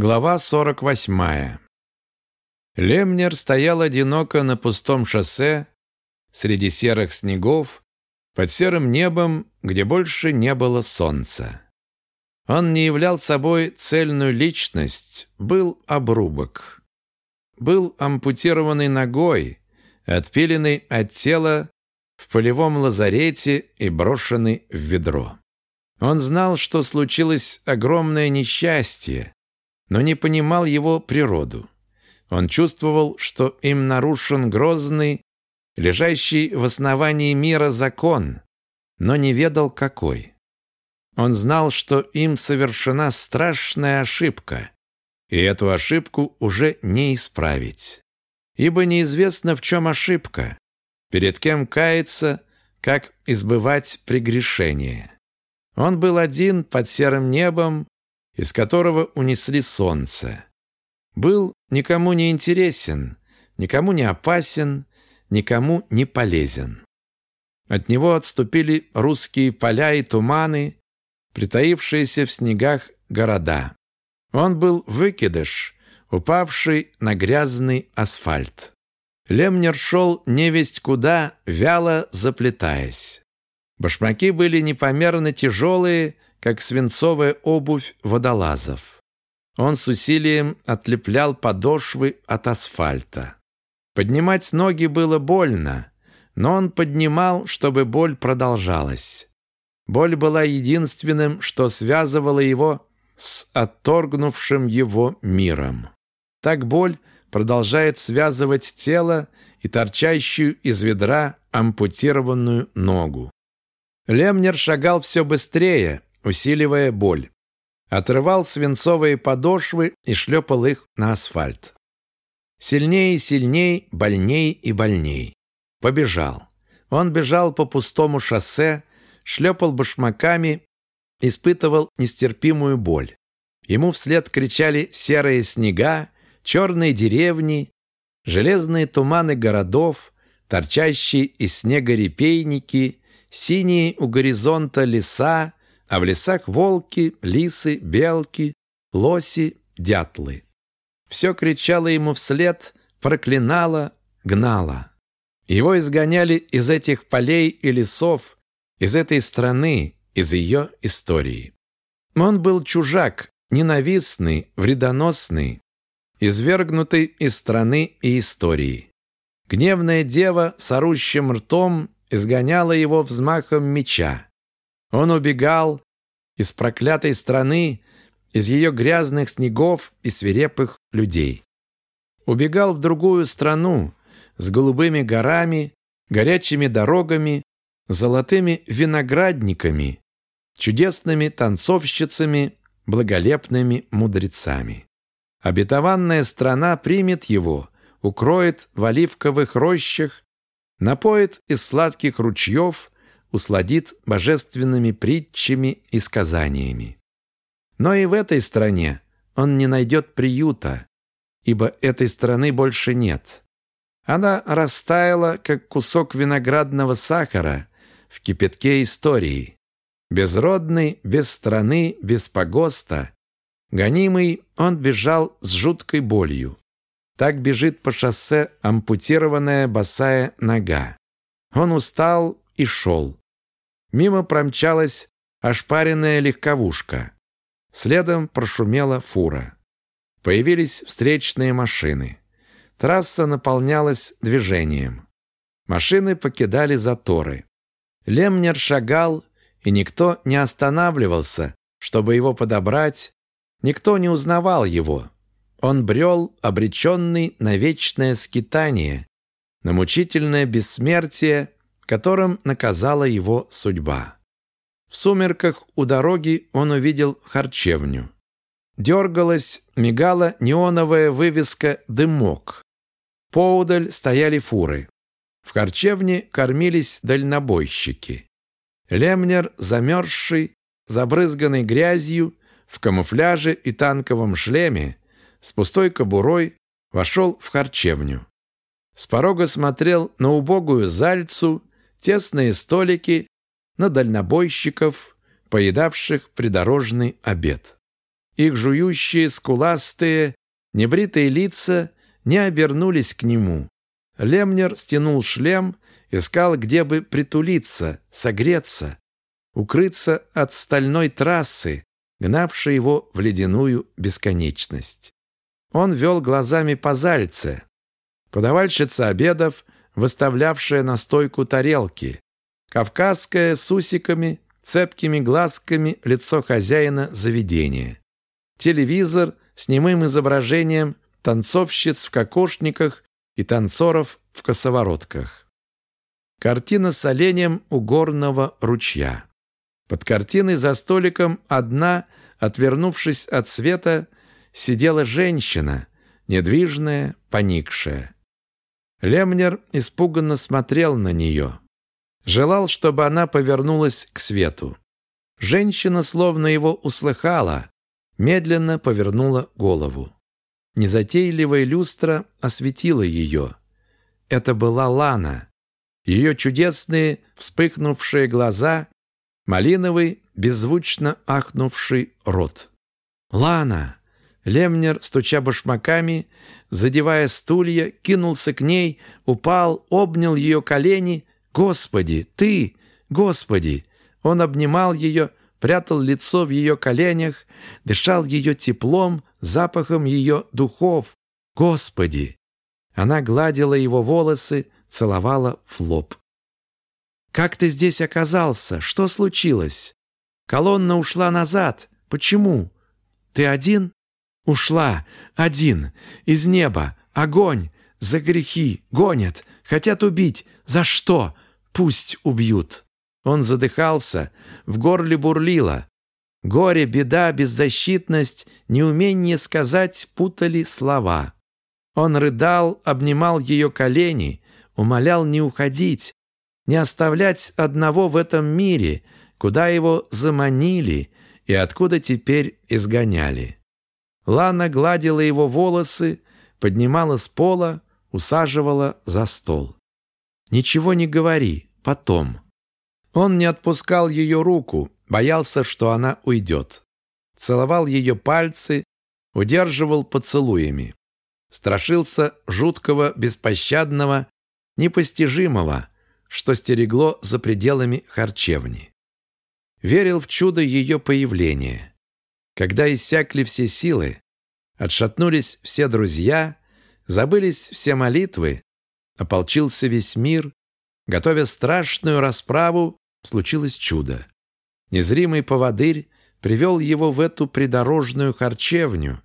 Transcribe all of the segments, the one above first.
Глава 48. Лемнер стоял одиноко на пустом шоссе среди серых снегов под серым небом, где больше не было солнца. Он не являл собой цельную личность, был обрубок. Был ампутированный ногой, отпиленный от тела в полевом лазарете и брошенный в ведро. Он знал, что случилось огромное несчастье, но не понимал его природу. Он чувствовал, что им нарушен грозный, лежащий в основании мира закон, но не ведал какой. Он знал, что им совершена страшная ошибка, и эту ошибку уже не исправить. Ибо неизвестно, в чем ошибка, перед кем каяться, как избывать прегрешение. Он был один под серым небом, из которого унесли солнце. Был никому не интересен, никому не опасен, никому не полезен. От него отступили русские поля и туманы, притаившиеся в снегах города. Он был выкидыш, упавший на грязный асфальт. Лемнер шел невесть куда, вяло заплетаясь. Башмаки были непомерно тяжелые, как свинцовая обувь водолазов. Он с усилием отлеплял подошвы от асфальта. Поднимать ноги было больно, но он поднимал, чтобы боль продолжалась. Боль была единственным, что связывало его с отторгнувшим его миром. Так боль продолжает связывать тело и торчащую из ведра ампутированную ногу. Лемнер шагал все быстрее, усиливая боль. Отрывал свинцовые подошвы и шлепал их на асфальт. Сильнее и сильней, больней и больней. Побежал. Он бежал по пустому шоссе, шлепал башмаками, испытывал нестерпимую боль. Ему вслед кричали серые снега, черные деревни, железные туманы городов, торчащие из снега репейники, Синие у горизонта леса, а в лесах волки, лисы, белки, лоси, дятлы. Все кричало ему вслед, проклинало, гнало. Его изгоняли из этих полей и лесов, из этой страны, из ее истории. Он был чужак, ненавистный, вредоносный, извергнутый из страны и истории. Гневная дева с орущим ртом изгоняла его взмахом меча. Он убегал из проклятой страны, из ее грязных снегов и свирепых людей. Убегал в другую страну с голубыми горами, горячими дорогами, золотыми виноградниками, чудесными танцовщицами, благолепными мудрецами. Обетованная страна примет его, укроет в оливковых рощах напоит из сладких ручьев, усладит божественными притчами и сказаниями. Но и в этой стране он не найдет приюта, ибо этой страны больше нет. Она растаяла, как кусок виноградного сахара в кипятке истории. Безродный, без страны, без погоста, гонимый, он бежал с жуткой болью. Так бежит по шоссе ампутированная босая нога. Он устал и шел. Мимо промчалась ошпаренная легковушка. Следом прошумела фура. Появились встречные машины. Трасса наполнялась движением. Машины покидали заторы. Лемнер шагал, и никто не останавливался, чтобы его подобрать, никто не узнавал его. Он брел, обреченный на вечное скитание, на мучительное бессмертие, которым наказала его судьба. В сумерках у дороги он увидел харчевню. Дергалась, мигала неоновая вывеска «Дымок». Поудаль стояли фуры. В харчевне кормились дальнобойщики. Лемнер, замерзший, забрызганный грязью, в камуфляже и танковом шлеме, с пустой кобурой вошел в харчевню. С порога смотрел на убогую зальцу, тесные столики, на дальнобойщиков, поедавших придорожный обед. их жующие, скуластые, небритые лица не обернулись к нему. Лемнер стянул шлем, искал, где бы притулиться, согреться, укрыться от стальной трассы, гнавшей его в ледяную бесконечность. Он вел глазами по Зальце. Подавальщица обедов, выставлявшая на стойку тарелки. Кавказская с усиками, цепкими глазками лицо хозяина заведения. Телевизор с немым изображением танцовщиц в кокошниках и танцоров в косоворотках. Картина с оленем у горного ручья. Под картиной за столиком одна, отвернувшись от света, сидела женщина, недвижная, поникшая. Лемнер испуганно смотрел на нее. Желал, чтобы она повернулась к свету. Женщина словно его услыхала, медленно повернула голову. Незатейливая люстра осветила ее. Это была Лана. Ее чудесные вспыхнувшие глаза Малиновый, беззвучно ахнувший рот. «Лана!» Лемнер, стуча башмаками, задевая стулья, кинулся к ней, упал, обнял ее колени. «Господи, ты! Господи!» Он обнимал ее, прятал лицо в ее коленях, дышал ее теплом, запахом ее духов. «Господи!» Она гладила его волосы, целовала в лоб. Как ты здесь оказался? Что случилось? Колонна ушла назад. Почему? Ты один? Ушла. Один. Из неба. Огонь. За грехи. Гонят. Хотят убить. За что? Пусть убьют. Он задыхался. В горле бурлило. Горе, беда, беззащитность, неумение сказать путали слова. Он рыдал, обнимал ее колени, умолял не уходить, не оставлять одного в этом мире, куда его заманили и откуда теперь изгоняли. Лана гладила его волосы, поднимала с пола, усаживала за стол. «Ничего не говори, потом». Он не отпускал ее руку, боялся, что она уйдет. Целовал ее пальцы, удерживал поцелуями. Страшился жуткого, беспощадного, непостижимого, что стерегло за пределами харчевни. Верил в чудо ее появления. Когда иссякли все силы, отшатнулись все друзья, забылись все молитвы, ополчился весь мир, готовя страшную расправу, случилось чудо. Незримый поводырь привел его в эту придорожную харчевню,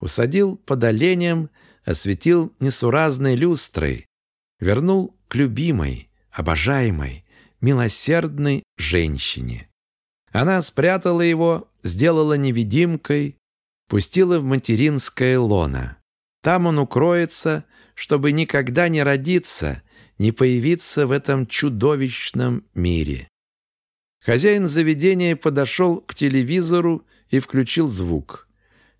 усадил под оленем, осветил несуразной люстрой, вернул к любимой, обожаемой, милосердной женщине. Она спрятала его, сделала невидимкой, пустила в материнское лоно. Там он укроется, чтобы никогда не родиться, не появиться в этом чудовищном мире. Хозяин заведения подошел к телевизору и включил звук.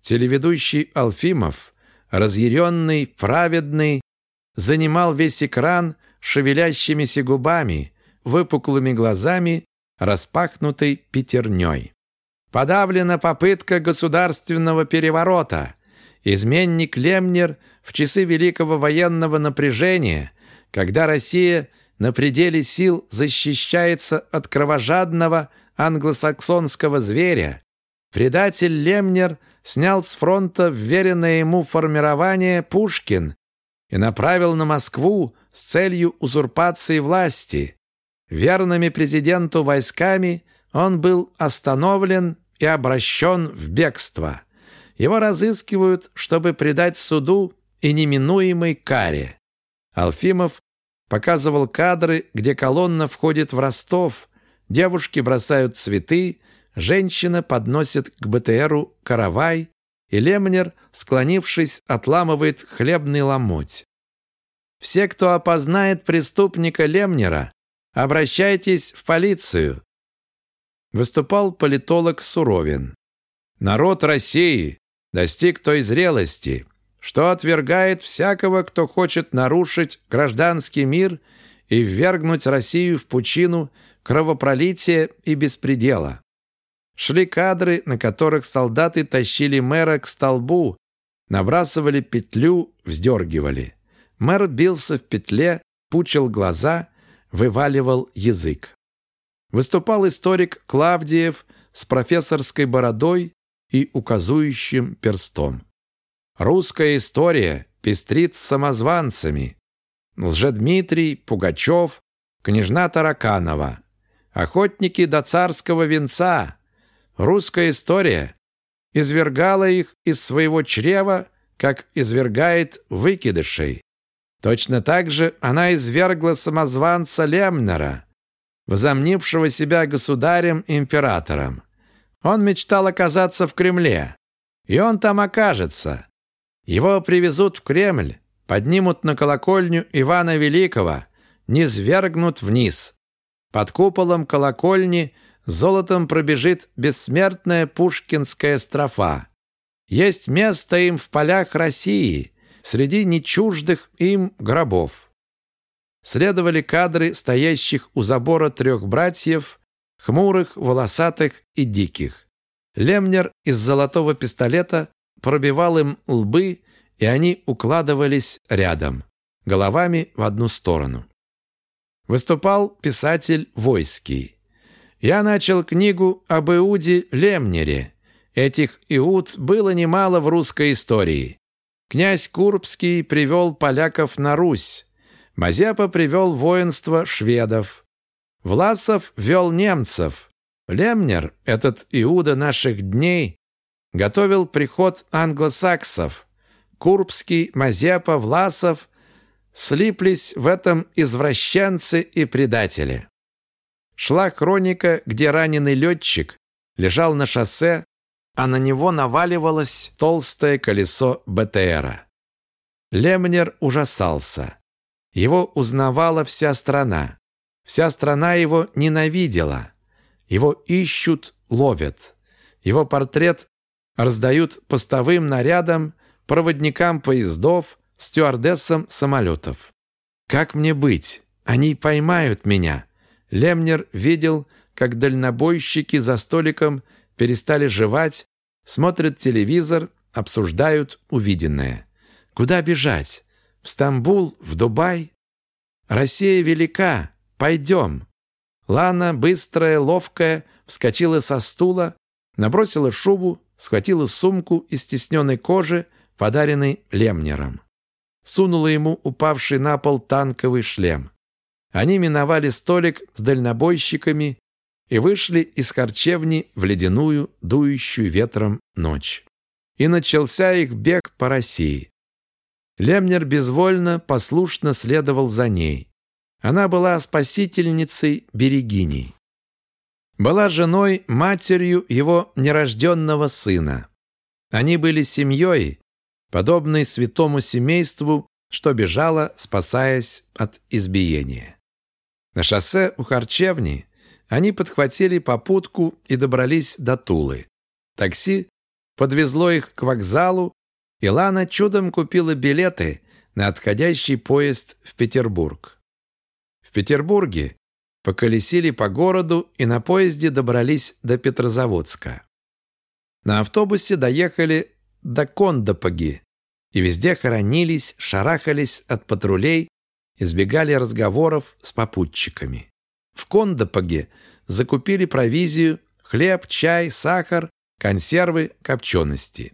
Телеведущий Алфимов, разъяренный, праведный, занимал весь экран, шевелящимися губами, выпуклыми глазами, распахнутой пятерней. Подавлена попытка государственного переворота. Изменник Лемнер в часы великого военного напряжения, когда Россия на пределе сил защищается от кровожадного англосаксонского зверя, предатель Лемнер снял с фронта вверенное ему формирование Пушкин и направил на Москву с целью узурпации власти. Верными президенту войсками он был остановлен и обращен в бегство. Его разыскивают, чтобы предать суду и неминуемой каре. Алфимов показывал кадры, где колонна входит в Ростов, девушки бросают цветы, женщина подносит к БТРу каравай, и Лемнер, склонившись, отламывает хлебный ломоть. Все, кто опознает преступника Лемнера, обращайтесь в полицию. Выступал политолог Суровин. Народ России достиг той зрелости, что отвергает всякого, кто хочет нарушить гражданский мир и ввергнуть Россию в пучину кровопролития и беспредела. Шли кадры, на которых солдаты тащили мэра к столбу, набрасывали петлю, вздергивали. Мэр бился в петле, пучил глаза, вываливал язык. Выступал историк Клавдиев с профессорской бородой и указующим перстом. Русская история пестрит самозванцами. Лжедмитрий, Пугачев, княжна Тараканова. Охотники до царского венца. Русская история извергала их из своего чрева, как извергает выкидышей. Точно так же она извергла самозванца Лемнера, возомнившего себя государем-императором. Он мечтал оказаться в Кремле, и он там окажется. Его привезут в Кремль, поднимут на колокольню Ивана Великого, не свергнут вниз. Под куполом колокольни золотом пробежит бессмертная пушкинская строфа. Есть место им в полях России, среди нечуждых им гробов. Следовали кадры стоящих у забора трех братьев, хмурых, волосатых и диких. Лемнер из золотого пистолета пробивал им лбы, и они укладывались рядом, головами в одну сторону. Выступал писатель Войский. Я начал книгу об Иуде Лемнере. Этих Иуд было немало в русской истории. Князь Курбский привел поляков на Русь. Мазепа привел воинство шведов. Власов вел немцев. Лемнер, этот Иуда наших дней, готовил приход англосаксов. Курбский, Мазепа, Власов слиплись в этом извращенцы и предатели. Шла хроника, где раненый летчик лежал на шоссе, а на него наваливалось толстое колесо БТРа. Лемнер ужасался. Его узнавала вся страна. Вся страна его ненавидела. Его ищут, ловят. Его портрет раздают постовым нарядам, проводникам поездов, стюардессам самолетов. Как мне быть? Они поймают меня. Лемнер видел, как дальнобойщики за столиком перестали жевать, смотрят телевизор, обсуждают увиденное. Куда бежать? В Стамбул? В Дубай? Россия велика. Пойдем. Лана, быстрая, ловкая, вскочила со стула, набросила шубу, схватила сумку из стесненной кожи, подаренной Лемнером. Сунула ему упавший на пол танковый шлем. Они миновали столик с дальнобойщиками и вышли из харчевни в ледяную, дующую ветром ночь. И начался их бег по России. Лемнер безвольно, послушно следовал за ней. Она была спасительницей Берегиней. Была женой, матерью его нерожденного сына. Они были семьей, подобной святому семейству, что бежало, спасаясь от избиения. На шоссе у харчевни они подхватили попутку и добрались до Тулы. Такси подвезло их к вокзалу, и Лана чудом купила билеты на отходящий поезд в Петербург. В Петербурге поколесили по городу и на поезде добрались до Петрозаводска. На автобусе доехали до Кондопоги и везде хоронились, шарахались от патрулей, избегали разговоров с попутчиками. В Кондопоге закупили провизию, хлеб, чай, сахар, консервы, копчености.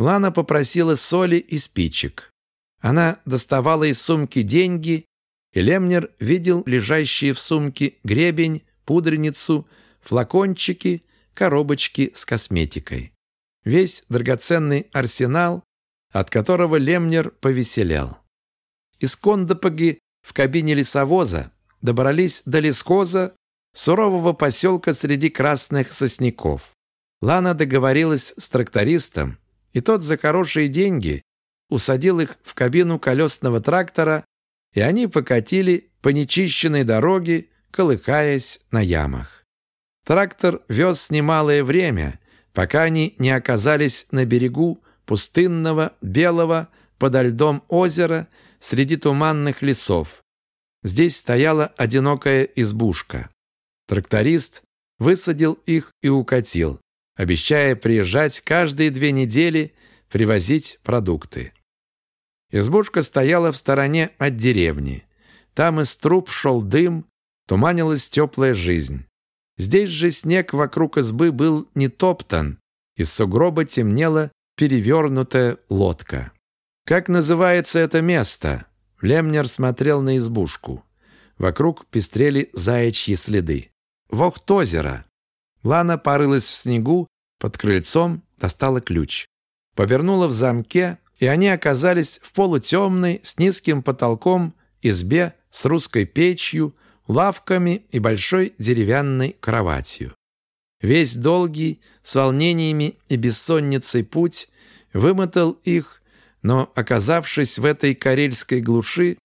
Лана попросила соли и спичек. Она доставала из сумки деньги, и Лемнер видел лежащие в сумке гребень, пудреницу, флакончики, коробочки с косметикой. Весь драгоценный арсенал, от которого Лемнер повеселял. Из Кондопоги в кабине лесовоза добрались до лесхоза, сурового поселка среди красных сосняков. Лана договорилась с трактористом, и тот за хорошие деньги усадил их в кабину колесного трактора, и они покатили по нечищенной дороге, колыхаясь на ямах. Трактор вез немалое время, пока они не оказались на берегу пустынного, белого, подо льдом озера среди туманных лесов. Здесь стояла одинокая избушка. Тракторист высадил их и укатил, обещая приезжать каждые две недели привозить продукты. Избушка стояла в стороне от деревни. Там из труб шел дым, туманилась теплая жизнь. Здесь же снег вокруг избы был не топтан, из сугроба темнела перевернутая лодка. «Как называется это место?» Лемнер смотрел на избушку. Вокруг пестрели заячьи следы. «Вохтозеро!» Лана порылась в снегу, под крыльцом достала ключ. Повернула в замке, и они оказались в полутемной, с низким потолком, избе с русской печью, лавками и большой деревянной кроватью. Весь долгий, с волнениями и бессонницей путь вымотал их, но, оказавшись в этой карельской глуши,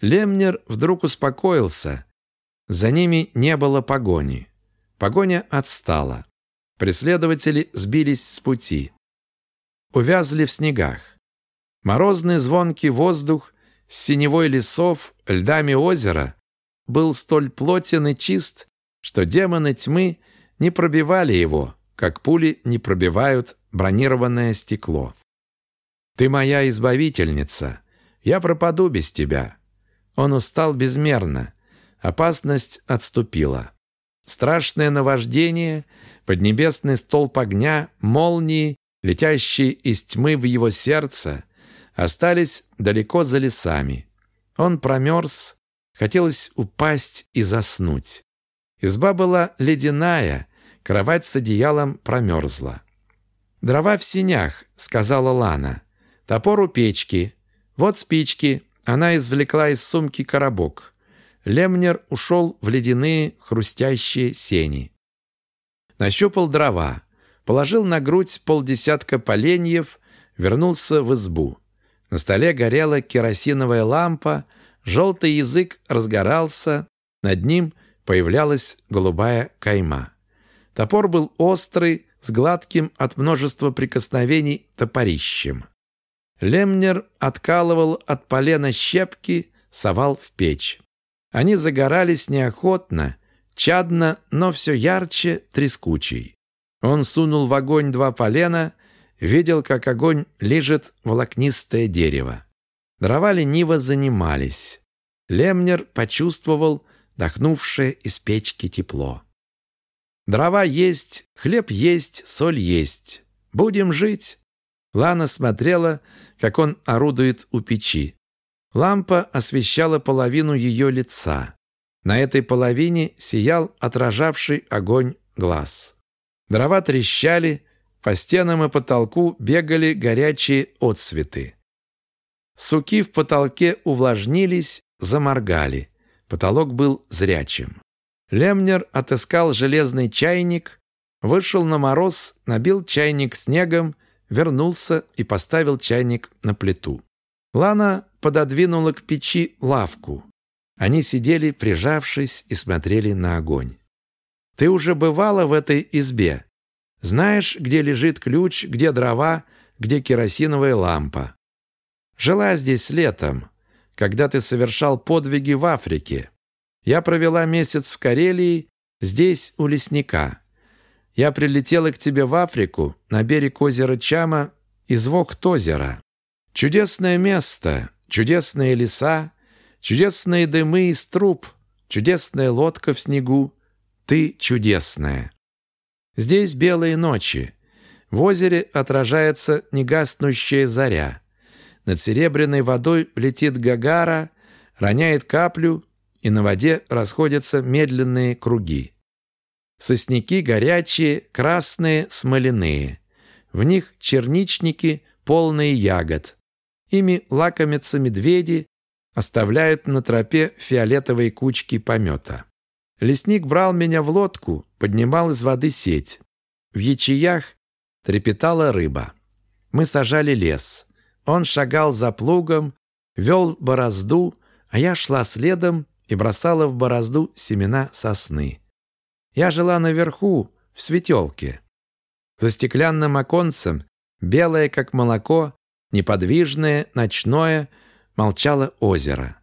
Лемнер вдруг успокоился. За ними не было погони. Погоня отстала. Преследователи сбились с пути. Увязли в снегах. Морозный звонкий воздух с синевой лесов, льдами озера был столь плотен и чист, что демоны тьмы не пробивали его, как пули не пробивают бронированное стекло. «Ты моя избавительница. Я пропаду без тебя». Он устал безмерно. Опасность отступила. Страшное наваждение, поднебесный столб огня, молнии, летящие из тьмы в его сердце, остались далеко за лесами. Он промерз, хотелось упасть и заснуть. Изба была ледяная, кровать с одеялом промерзла. «Дрова в синях», — сказала Лана. «Топор у печки. Вот спички». Она извлекла из сумки коробок. Лемнер ушел в ледяные хрустящие сени. Нащупал дрова, положил на грудь полдесятка поленьев, вернулся в избу. На столе горела керосиновая лампа, желтый язык разгорался, над ним появлялась голубая кайма. Топор был острый, с гладким от множества прикосновений топорищем. Лемнер откалывал от полена щепки, совал в печь. Они загорались неохотно, чадно, но все ярче, трескучей. Он сунул в огонь два полена, видел, как огонь лежит волокнистое дерево. Дрова лениво занимались. Лемнер почувствовал дохнувшее из печки тепло. Дрова есть, хлеб есть, соль есть. Будем жить. Лана смотрела, как он орудует у печи. Лампа освещала половину ее лица. На этой половине сиял отражавший огонь глаз. Дрова трещали, по стенам и потолку бегали горячие отсветы. Суки в потолке увлажнились, заморгали. Потолок был зрячим. Лемнер отыскал железный чайник, вышел на мороз, набил чайник снегом, вернулся и поставил чайник на плиту. Лана пододвинула к печи лавку. Они сидели, прижавшись, и смотрели на огонь. «Ты уже бывала в этой избе? Знаешь, где лежит ключ, где дрова, где керосиновая лампа? Жила здесь летом, когда ты совершал подвиги в Африке. Я провела месяц в Карелии, здесь, у лесника. Я прилетела к тебе в Африку, на берег озера Чама, из Вохтозера. Чудесное место, чудесные леса, чудесные дымы из труб, чудесная лодка в снегу. Ты чудесная. Здесь белые ночи. В озере отражается негаснущая заря. Над серебряной водой летит Гагара, роняет каплю, и на воде расходятся медленные круги. Сосняки горячие, красные, смоляные. В них черничники, полные ягод. Ими лакомятся медведи, оставляют на тропе фиолетовые кучки помета. Лесник брал меня в лодку, поднимал из воды сеть. В ячеях трепетала рыба. Мы сажали лес. Он шагал за плугом, вел борозду, а я шла следом и бросала в борозду семена сосны. Я жила наверху, в светелке. За стеклянным оконцем, белое как молоко, неподвижное, ночное, молчало озеро.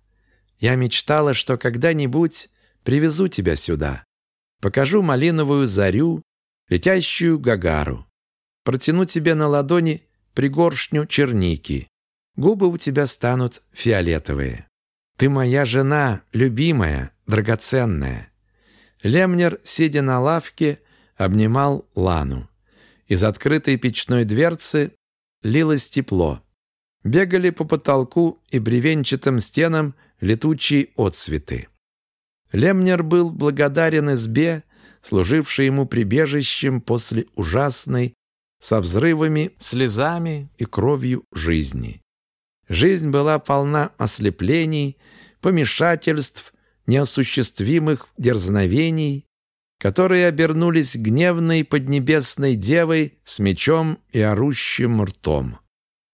Я мечтала, что когда-нибудь привезу тебя сюда. Покажу малиновую зарю, летящую гагару. Протяну тебе на ладони пригоршню черники. Губы у тебя станут фиолетовые. Ты моя жена, любимая, драгоценная. Лемнер, сидя на лавке, обнимал Лану. Из открытой печной дверцы лилось тепло. Бегали по потолку и бревенчатым стенам летучие отсветы. Лемнер был благодарен избе, служившей ему прибежищем после ужасной, со взрывами, слезами и кровью жизни. Жизнь была полна ослеплений, помешательств, неосуществимых дерзновений, которые обернулись гневной поднебесной девой с мечом и орущим ртом.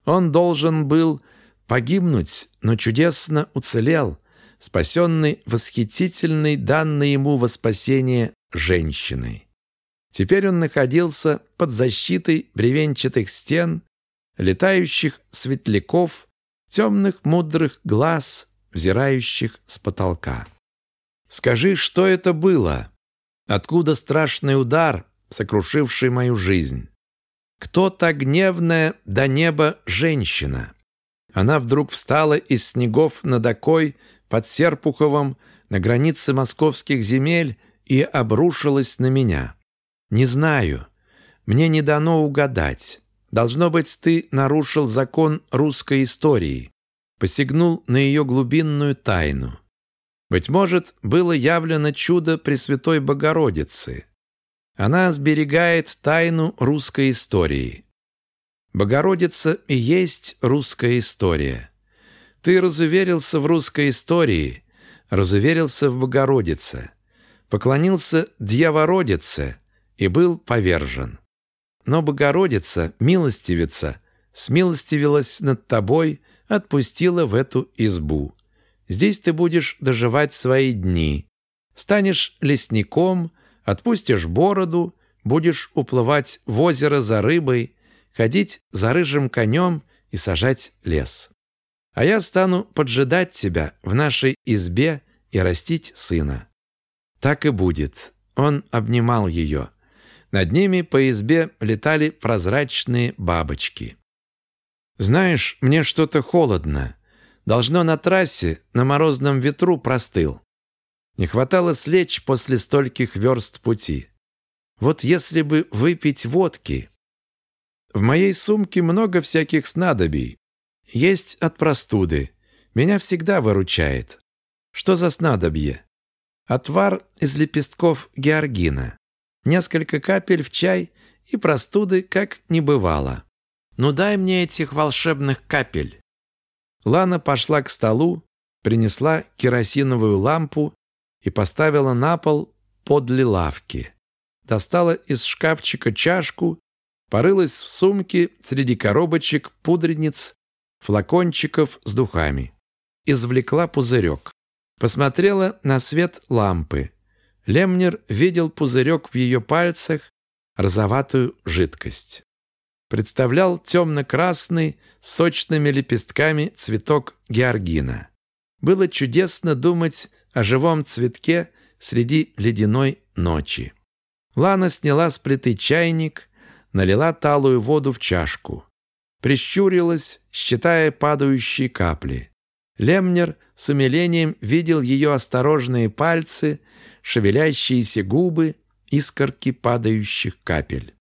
Он должен был погибнуть, но чудесно уцелел, спасенный восхитительной данной ему во спасение женщиной. Теперь он находился под защитой бревенчатых стен, летающих светляков, темных мудрых глаз, взирающих с потолка. «Скажи, что это было?» Откуда страшный удар, сокрушивший мою жизнь? Кто та гневная до неба женщина? Она вдруг встала из снегов над окой под Серпуховым на границе московских земель и обрушилась на меня. Не знаю. Мне не дано угадать. Должно быть, ты нарушил закон русской истории, посягнул на ее глубинную тайну. Быть может, было явлено чудо Пресвятой Богородицы. Она сберегает тайну русской истории. Богородица и есть русская история. Ты разуверился в русской истории, разуверился в Богородице, поклонился Дьявородице и был повержен. Но Богородица, милостивица, смилостивилась над тобой, отпустила в эту избу. Здесь ты будешь доживать свои дни. Станешь лесником, отпустишь бороду, будешь уплывать в озеро за рыбой, ходить за рыжим конем и сажать лес. А я стану поджидать тебя в нашей избе и растить сына. Так и будет. Он обнимал ее. Над ними по избе летали прозрачные бабочки. «Знаешь, мне что-то холодно. Должно на трассе, на морозном ветру простыл. Не хватало слечь после стольких верст пути. Вот если бы выпить водки. В моей сумке много всяких снадобий. Есть от простуды. Меня всегда выручает. Что за снадобье? Отвар из лепестков георгина. Несколько капель в чай и простуды как не бывало. Ну дай мне этих волшебных капель. Лана пошла к столу, принесла керосиновую лампу и поставила на пол подле лавки. Достала из шкафчика чашку, порылась в сумке среди коробочек, пудрениц, флакончиков с духами. Извлекла пузырек. Посмотрела на свет лампы. Лемнер видел пузырек в ее пальцах, розоватую жидкость представлял темно-красный с сочными лепестками цветок георгина. Было чудесно думать о живом цветке среди ледяной ночи. Лана сняла с плиты чайник, налила талую воду в чашку. Прищурилась, считая падающие капли. Лемнер с умилением видел ее осторожные пальцы, шевелящиеся губы, искорки падающих капель.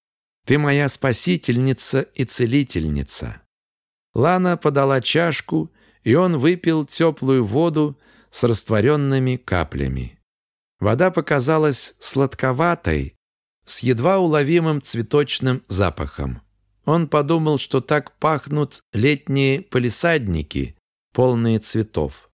Ты моя спасительница и целительница». Лана подала чашку, и он выпил теплую воду с растворенными каплями. Вода показалась сладковатой, с едва уловимым цветочным запахом. Он подумал, что так пахнут летние полисадники, полные цветов.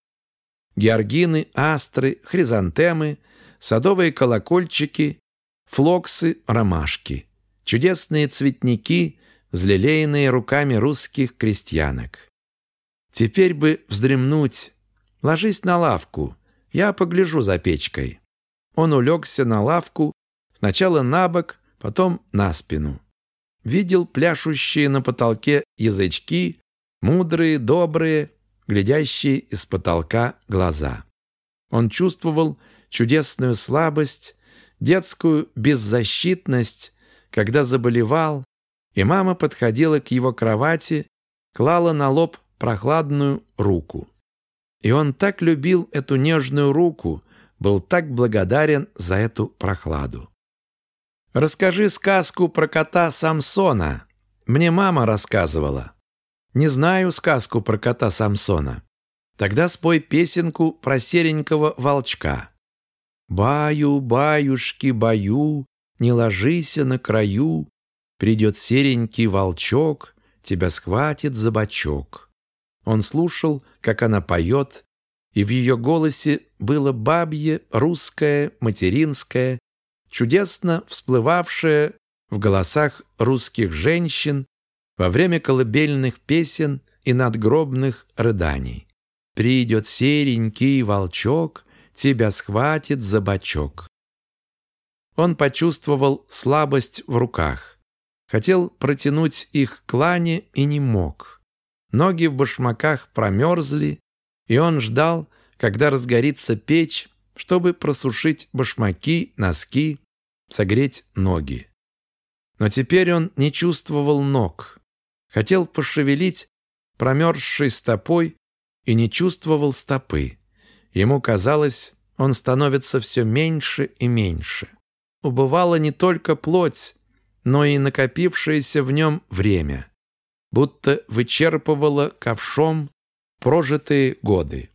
Георгины, астры, хризантемы, садовые колокольчики, флоксы, ромашки чудесные цветники, взлелеянные руками русских крестьянок. Теперь бы вздремнуть. Ложись на лавку, я погляжу за печкой. Он улегся на лавку, сначала на бок, потом на спину. Видел пляшущие на потолке язычки, мудрые, добрые, глядящие из потолка глаза. Он чувствовал чудесную слабость, детскую беззащитность, когда заболевал, и мама подходила к его кровати, клала на лоб прохладную руку. И он так любил эту нежную руку, был так благодарен за эту прохладу. «Расскажи сказку про кота Самсона. Мне мама рассказывала». «Не знаю сказку про кота Самсона». «Тогда спой песенку про серенького волчка». «Баю, баюшки, баю, не ложися на краю, придет серенький волчок, тебя схватит за бочок». Он слушал, как она поет, и в ее голосе было бабье, русское, материнское, чудесно всплывавшее в голосах русских женщин во время колыбельных песен и надгробных рыданий. «Придет серенький волчок, тебя схватит за бочок». Он почувствовал слабость в руках. Хотел протянуть их к лане и не мог. Ноги в башмаках промерзли, и он ждал, когда разгорится печь, чтобы просушить башмаки, носки, согреть ноги. Но теперь он не чувствовал ног. Хотел пошевелить промерзшей стопой и не чувствовал стопы. Ему казалось, он становится все меньше и меньше. Убывала не только плоть, но и накопившееся в нем время, будто вычерпывало ковшом прожитые годы.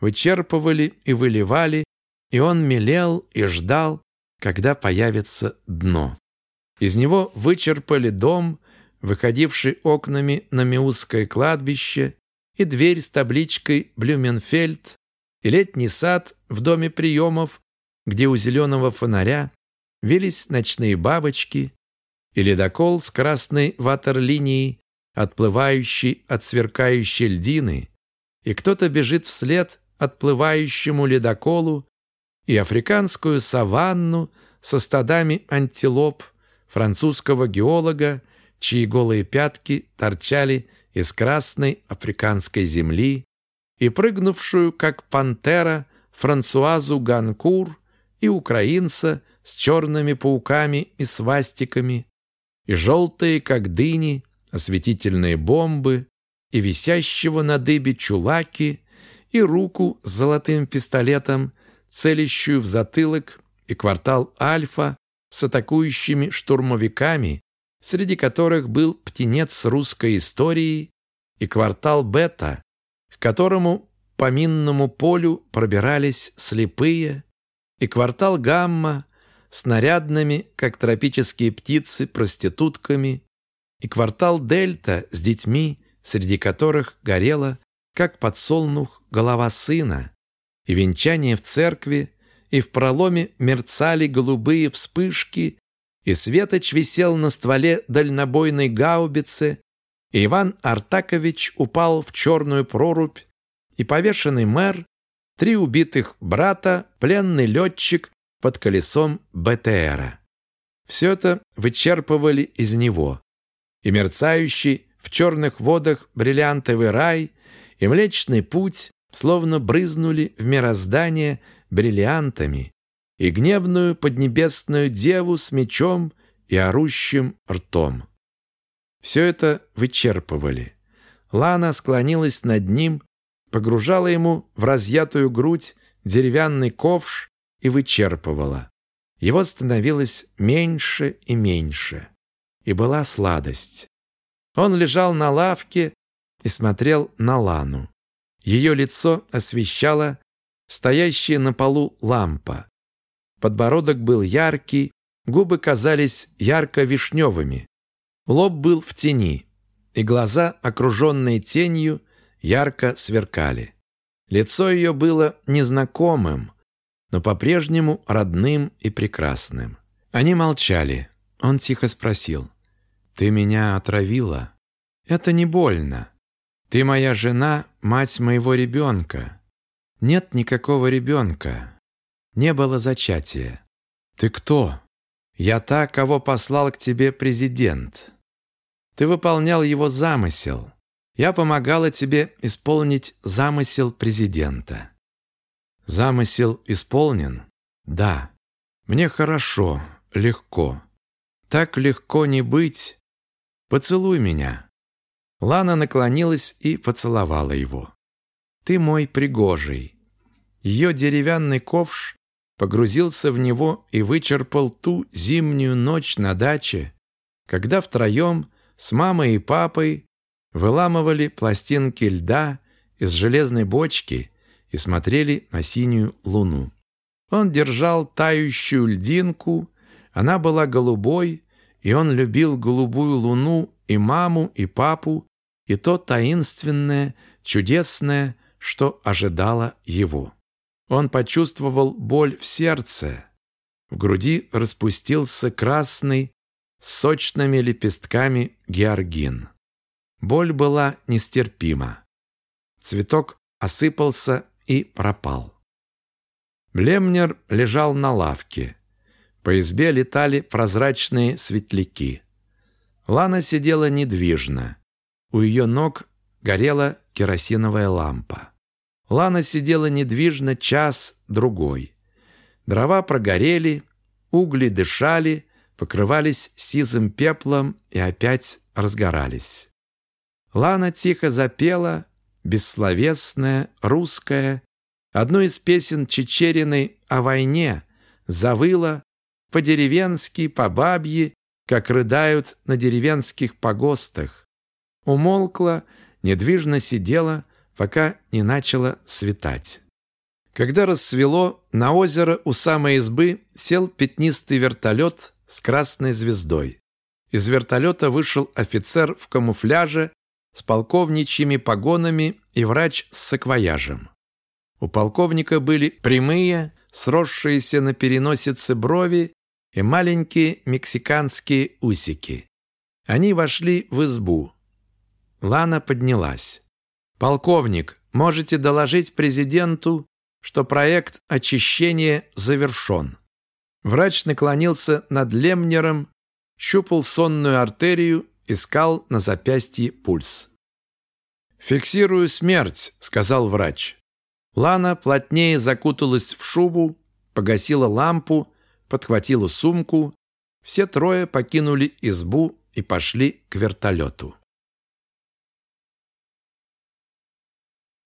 Вычерпывали и выливали, и он мелел и ждал, когда появится дно. Из него вычерпали дом, выходивший окнами на Миусское кладбище, и дверь с табличкой «Блюменфельд», и летний сад в доме приемов, где у зеленого фонаря вились ночные бабочки, и ледокол с красной ватерлинией, отплывающий от сверкающей льдины, и кто-то бежит вслед отплывающему ледоколу, и африканскую саванну со стадами антилоп, французского геолога, чьи голые пятки торчали из красной африканской земли, и прыгнувшую, как пантера, Франсуазу Ганкур и украинца с черными пауками и свастиками, и желтые, как дыни, осветительные бомбы, и висящего на дыбе чулаки, и руку с золотым пистолетом, целящую в затылок, и квартал Альфа с атакующими штурмовиками, среди которых был птенец русской истории, и квартал Бета, к которому по минному полю пробирались слепые, и квартал Гамма с нарядными, как тропические птицы, проститутками, и квартал Дельта с детьми, среди которых горела, как подсолнух, голова сына, и венчание в церкви, и в проломе мерцали голубые вспышки, и светоч висел на стволе дальнобойной гаубицы, и Иван Артакович упал в черную прорубь, и повешенный мэр, три убитых брата, пленный летчик под колесом БТРа. Все это вычерпывали из него. И мерцающий в черных водах бриллиантовый рай, и Млечный Путь словно брызнули в мироздание бриллиантами, и гневную поднебесную деву с мечом и орущим ртом. Все это вычерпывали. Лана склонилась над ним, погружала ему в разъятую грудь деревянный ковш и вычерпывала. Его становилось меньше и меньше. И была сладость. Он лежал на лавке и смотрел на Лану. Ее лицо освещала стоящая на полу лампа. Подбородок был яркий, губы казались ярко-вишневыми. Лоб был в тени, и глаза, окруженные тенью, ярко сверкали. Лицо ее было незнакомым, но по-прежнему родным и прекрасным. Они молчали. Он тихо спросил. «Ты меня отравила?» «Это не больно. Ты моя жена, мать моего ребенка. Нет никакого ребенка. Не было зачатия. Ты кто? Я та, кого послал к тебе президент. Ты выполнял его замысел. Я помогала тебе исполнить замысел президента. Замысел исполнен? Да. Мне хорошо, легко. Так легко не быть. Поцелуй меня». Лана наклонилась и поцеловала его. «Ты мой пригожий». Ее деревянный ковш погрузился в него и вычерпал ту зимнюю ночь на даче, когда втроем с мамой и папой выламывали пластинки льда из железной бочки и смотрели на синюю луну. Он держал тающую льдинку, она была голубой, и он любил голубую луну и маму, и папу, и то таинственное, чудесное, что ожидало его. Он почувствовал боль в сердце. В груди распустился красный, с сочными лепестками георгин. Боль была нестерпима. Цветок осыпался и пропал. Блемнер лежал на лавке. По избе летали прозрачные светляки. Лана сидела недвижно. У ее ног горела керосиновая лампа. Лана сидела недвижно час-другой. Дрова прогорели, угли дышали, покрывались сизым пеплом и опять разгорались. Лана тихо запела, бессловесная, русская, одну из песен Чечериной о войне, завыла по-деревенски, по-бабье, как рыдают на деревенских погостах. Умолкла, недвижно сидела, пока не начало светать. Когда рассвело, на озеро у самой избы сел пятнистый вертолет с красной звездой. Из вертолета вышел офицер в камуфляже с полковничьими погонами и врач с саквояжем. У полковника были прямые, сросшиеся на переносице брови и маленькие мексиканские усики. Они вошли в избу. Лана поднялась. «Полковник, можете доложить президенту, что проект очищения завершен». Врач наклонился над Лемнером, щупал сонную артерию, искал на запястье пульс. «Фиксирую смерть», — сказал врач. Лана плотнее закуталась в шубу, погасила лампу, подхватила сумку. Все трое покинули избу и пошли к вертолету.